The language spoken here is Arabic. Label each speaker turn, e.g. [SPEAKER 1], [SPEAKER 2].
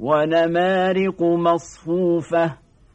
[SPEAKER 1] ونمارق مصفوفة